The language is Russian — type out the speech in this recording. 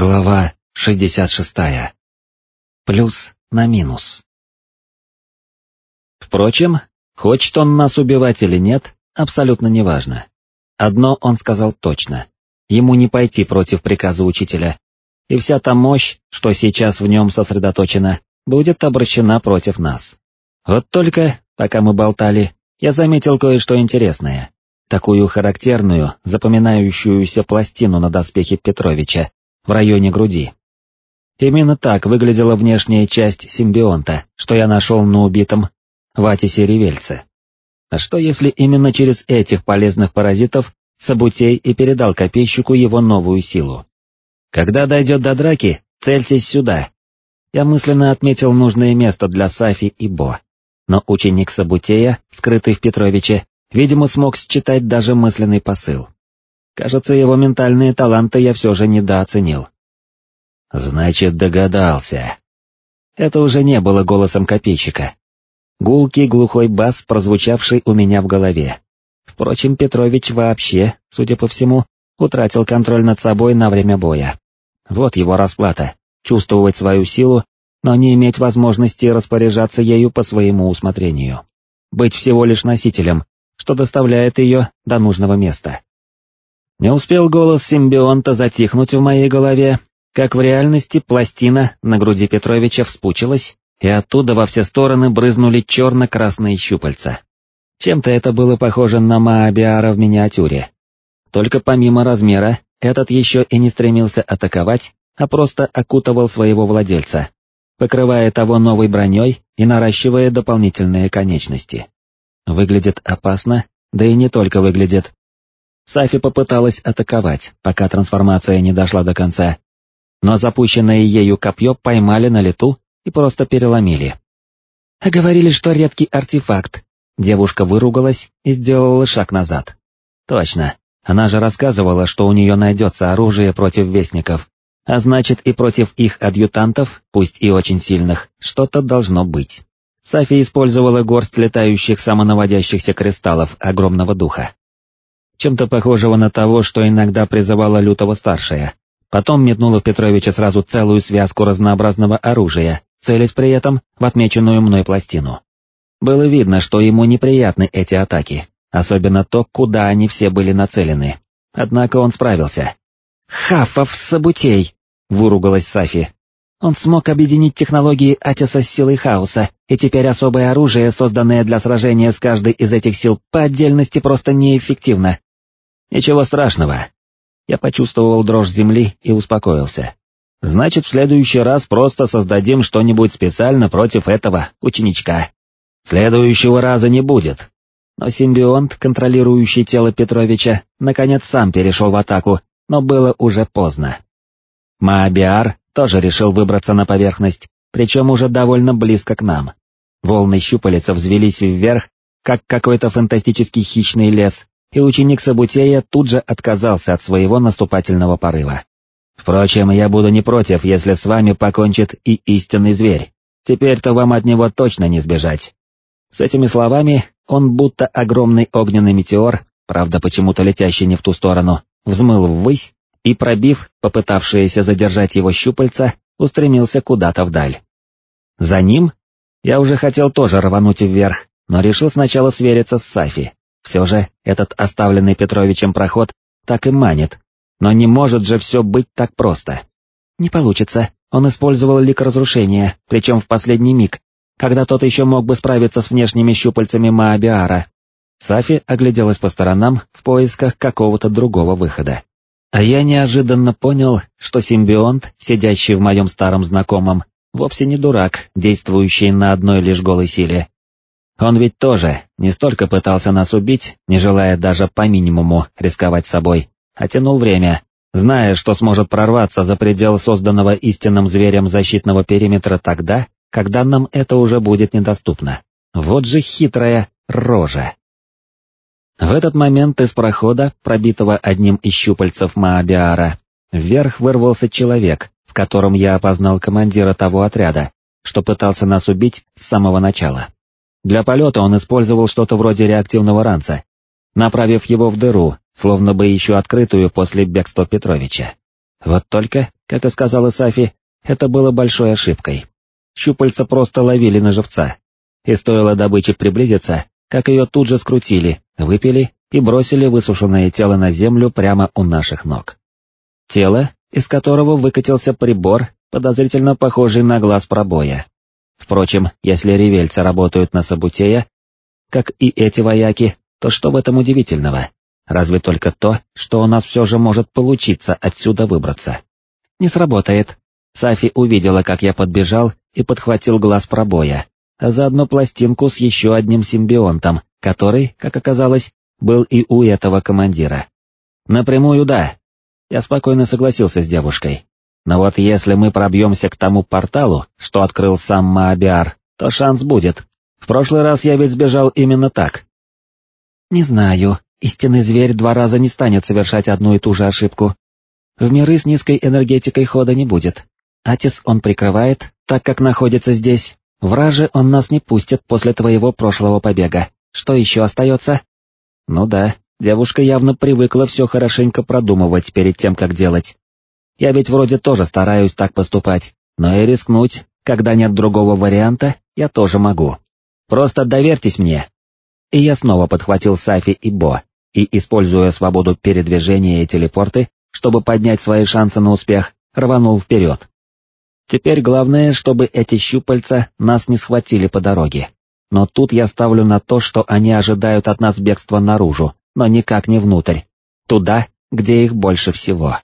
Глава 66. Плюс на минус. Впрочем, хочет он нас убивать или нет, абсолютно неважно. Одно он сказал точно. Ему не пойти против приказа учителя. И вся та мощь, что сейчас в нем сосредоточена, будет обращена против нас. Вот только, пока мы болтали, я заметил кое-что интересное. Такую характерную, запоминающуюся пластину на доспехе Петровича, в районе груди. Именно так выглядела внешняя часть симбионта, что я нашел на убитом Ватисе Ревельце. А что если именно через этих полезных паразитов Сабутей и передал копейщику его новую силу? Когда дойдет до драки, цельтесь сюда. Я мысленно отметил нужное место для Сафи и Бо. Но ученик Сабутея, скрытый в Петровиче, видимо смог считать даже мысленный посыл. Кажется, его ментальные таланты я все же недооценил. Значит, догадался. Это уже не было голосом копейщика. Гулкий глухой бас, прозвучавший у меня в голове. Впрочем, Петрович вообще, судя по всему, утратил контроль над собой на время боя. Вот его расплата — чувствовать свою силу, но не иметь возможности распоряжаться ею по своему усмотрению. Быть всего лишь носителем, что доставляет ее до нужного места. Не успел голос симбионта затихнуть в моей голове, как в реальности пластина на груди Петровича вспучилась, и оттуда во все стороны брызнули черно-красные щупальца. Чем-то это было похоже на Маабиара в миниатюре. Только помимо размера, этот еще и не стремился атаковать, а просто окутывал своего владельца, покрывая того новой броней и наращивая дополнительные конечности. Выглядит опасно, да и не только выглядит, Сафи попыталась атаковать, пока трансформация не дошла до конца, но запущенное ею копье поймали на лету и просто переломили. А говорили, что редкий артефакт. Девушка выругалась и сделала шаг назад. Точно, она же рассказывала, что у нее найдется оружие против вестников, а значит и против их адъютантов, пусть и очень сильных, что-то должно быть. Сафи использовала горсть летающих самонаводящихся кристаллов огромного духа чем-то похожего на того, что иногда призывала Лютого старшая. Потом метнула в Петровича сразу целую связку разнообразного оружия, целясь при этом в отмеченную мной пластину. Было видно, что ему неприятны эти атаки, особенно то, куда они все были нацелены. Однако он справился. «Хафов Сабутей!» — выругалась Сафи. Он смог объединить технологии Атиса с силой хаоса, и теперь особое оружие, созданное для сражения с каждой из этих сил, по отдельности просто неэффективно. Ничего страшного. Я почувствовал дрожь земли и успокоился. Значит, в следующий раз просто создадим что-нибудь специально против этого ученичка. Следующего раза не будет. Но симбионт, контролирующий тело Петровича, наконец сам перешел в атаку, но было уже поздно. Маабиар тоже решил выбраться на поверхность, причем уже довольно близко к нам. Волны щупалеца взвелись вверх, как какой-то фантастический хищный лес, и ученик Сабутея тут же отказался от своего наступательного порыва. «Впрочем, я буду не против, если с вами покончит и истинный зверь. Теперь-то вам от него точно не сбежать». С этими словами он будто огромный огненный метеор, правда почему-то летящий не в ту сторону, взмыл ввысь и, пробив попытавшиеся задержать его щупальца, устремился куда-то вдаль. За ним я уже хотел тоже рвануть вверх, но решил сначала свериться с Сафи. Все же этот оставленный Петровичем проход так и манит, но не может же все быть так просто. Не получится, он использовал лик разрушения, причем в последний миг, когда тот еще мог бы справиться с внешними щупальцами Маабиара. Сафи огляделась по сторонам в поисках какого-то другого выхода. А я неожиданно понял, что симбионт, сидящий в моем старом знакомом, вовсе не дурак, действующий на одной лишь голой силе. Он ведь тоже не столько пытался нас убить, не желая даже по минимуму рисковать собой, а тянул время, зная, что сможет прорваться за предел созданного истинным зверем защитного периметра тогда, когда нам это уже будет недоступно. Вот же хитрая рожа. В этот момент из прохода, пробитого одним из щупальцев Маабиара, вверх вырвался человек, в котором я опознал командира того отряда, что пытался нас убить с самого начала. Для полета он использовал что-то вроде реактивного ранца, направив его в дыру, словно бы еще открытую после бегства Петровича. Вот только, как и сказала Сафи, это было большой ошибкой. Щупальца просто ловили на живца, и стоило добыче приблизиться, как ее тут же скрутили, выпили и бросили высушенное тело на землю прямо у наших ног. Тело, из которого выкатился прибор, подозрительно похожий на глаз пробоя. Впрочем, если ревельцы работают на Сабутея, как и эти вояки, то что в этом удивительного? Разве только то, что у нас все же может получиться отсюда выбраться. Не сработает. Сафи увидела, как я подбежал и подхватил глаз пробоя, а заодно пластинку с еще одним симбионтом, который, как оказалось, был и у этого командира. Напрямую да. Я спокойно согласился с девушкой. Но вот если мы пробьемся к тому порталу, что открыл сам Маабиар, то шанс будет. В прошлый раз я ведь сбежал именно так. Не знаю, истинный зверь два раза не станет совершать одну и ту же ошибку. В миры с низкой энергетикой хода не будет. Атис он прикрывает, так как находится здесь. Враже он нас не пустит после твоего прошлого побега. Что еще остается? Ну да, девушка явно привыкла все хорошенько продумывать перед тем, как делать. Я ведь вроде тоже стараюсь так поступать, но и рискнуть, когда нет другого варианта, я тоже могу. Просто доверьтесь мне. И я снова подхватил Сафи и Бо, и, используя свободу передвижения и телепорты, чтобы поднять свои шансы на успех, рванул вперед. Теперь главное, чтобы эти щупальца нас не схватили по дороге. Но тут я ставлю на то, что они ожидают от нас бегства наружу, но никак не внутрь. Туда, где их больше всего.